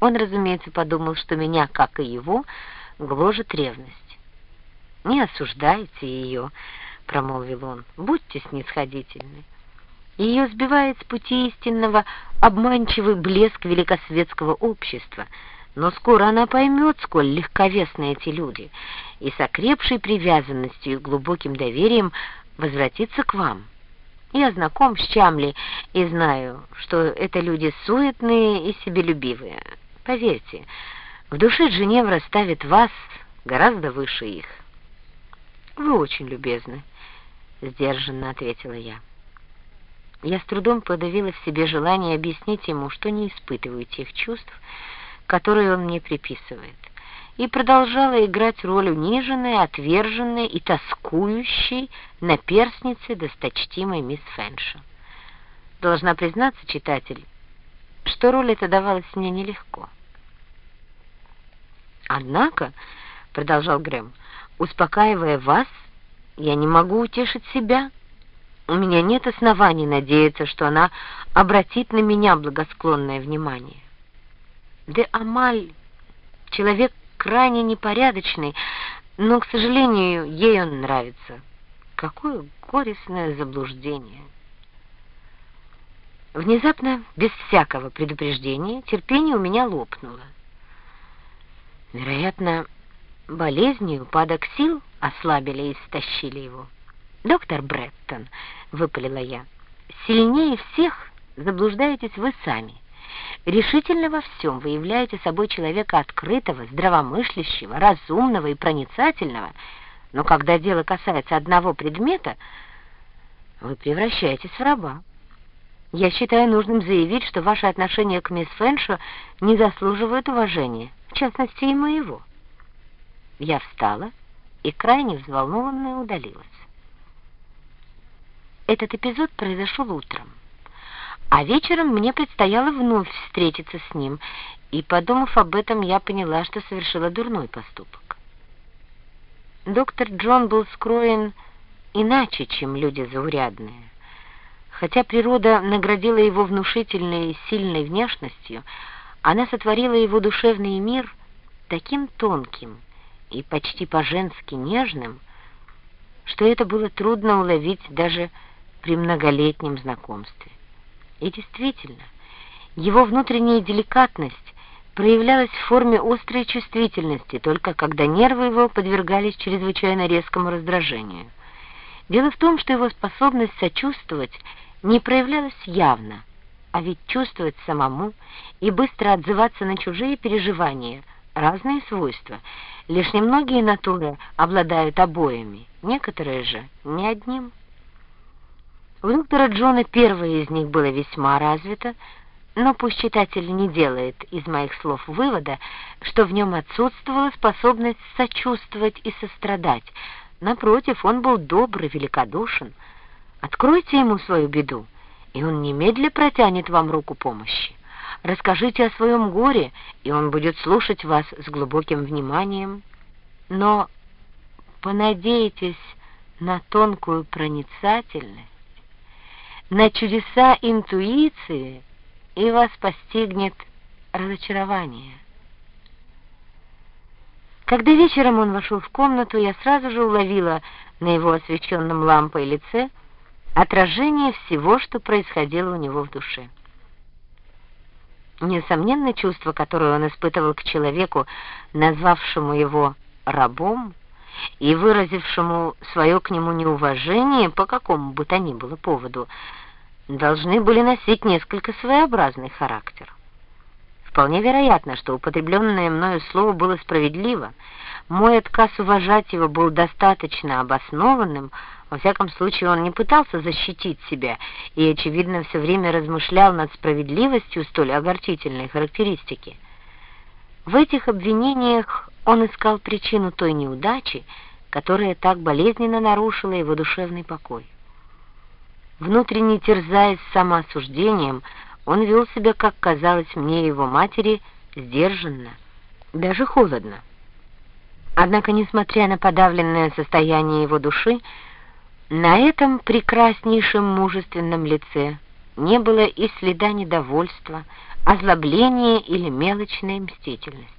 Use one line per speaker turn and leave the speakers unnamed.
Он, разумеется, подумал, что меня, как и его, гложет ревность. «Не осуждайте ее», — промолвил он, — «будьте снисходительны». Ее сбивает с пути истинного обманчивый блеск великосветского общества, но скоро она поймет, сколь легковесны эти люди, и с окрепшей привязанностью и глубоким доверием возвратится к вам. Я знаком с Чамли и знаю, что это люди суетные и себелюбивые. Поверьте, в душе Женевра ставит вас гораздо выше их. «Вы очень любезны», — сдержанно ответила я. Я с трудом подавила в себе желание объяснить ему, что не испытываю тех чувств, которые он мне приписывает, и продолжала играть роль униженной, отверженной и тоскующей на перстнице досточтимой мисс Фэнша. Должна признаться, читатель, что роль эта давалась мне нелегко. «Однако», — продолжал Грэм, — «успокаивая вас, я не могу утешить себя». У меня нет оснований надеяться, что она обратит на меня благосклонное внимание. Де Амаль — человек крайне непорядочный, но, к сожалению, ей он нравится. Какое горестное заблуждение! Внезапно, без всякого предупреждения, терпение у меня лопнуло. Вероятно, болезни упадок сил ослабили и истощили его. «Доктор Бреттон», — выпалила я, — «сильнее всех заблуждаетесь вы сами. Решительно во всем вы являете собой человека открытого, здравомыслящего, разумного и проницательного, но когда дело касается одного предмета, вы превращаетесь в раба. Я считаю нужным заявить, что ваше отношение к мисс Фэншо не заслуживает уважения, в частности и моего». Я встала и крайне взволнованно удалилась. Этот эпизод произошел утром. А вечером мне предстояло вновь встретиться с ним, и, подумав об этом, я поняла, что совершила дурной поступок. Доктор Джон был скроен иначе, чем люди заурядные. Хотя природа наградила его внушительной и сильной внешностью, она сотворила его душевный мир таким тонким и почти по-женски нежным, что это было трудно уловить даже при многолетнем знакомстве. И действительно, его внутренняя деликатность проявлялась в форме острой чувствительности, только когда нервы его подвергались чрезвычайно резкому раздражению. Дело в том, что его способность сочувствовать не проявлялась явно, а ведь чувствовать самому и быстро отзываться на чужие переживания — разные свойства. Лишь немногие натуры обладают обоими, некоторые же — не одним. У доктора Джона первое из них было весьма развито, но пусть читатель не делает из моих слов вывода, что в нем отсутствовала способность сочувствовать и сострадать. Напротив, он был добрый, великодушен. Откройте ему свою беду, и он немедля протянет вам руку помощи. Расскажите о своем горе, и он будет слушать вас с глубоким вниманием. Но понадейтесь на тонкую проницательность, на чудеса интуиции, и вас постигнет разочарование. Когда вечером он вошел в комнату, я сразу же уловила на его освещенном лампой лице отражение всего, что происходило у него в душе. Несомненно, чувство, которое он испытывал к человеку, назвавшему его рабом, и выразившему свое к нему неуважение по какому бы то ни было поводу, должны были носить несколько своеобразный характер. Вполне вероятно, что употребленное мною слово было справедливо. Мой отказ уважать его был достаточно обоснованным, во всяком случае он не пытался защитить себя и, очевидно, все время размышлял над справедливостью столь огорчительной характеристики. В этих обвинениях он искал причину той неудачи, которая так болезненно нарушила его душевный покой. Внутренне терзаясь самоосуждением, он вел себя, как казалось мне его матери, сдержанно, даже холодно. Однако, несмотря на подавленное состояние его души, на этом прекраснейшем мужественном лице не было и следа недовольства, озлобление или мелочная мстительность.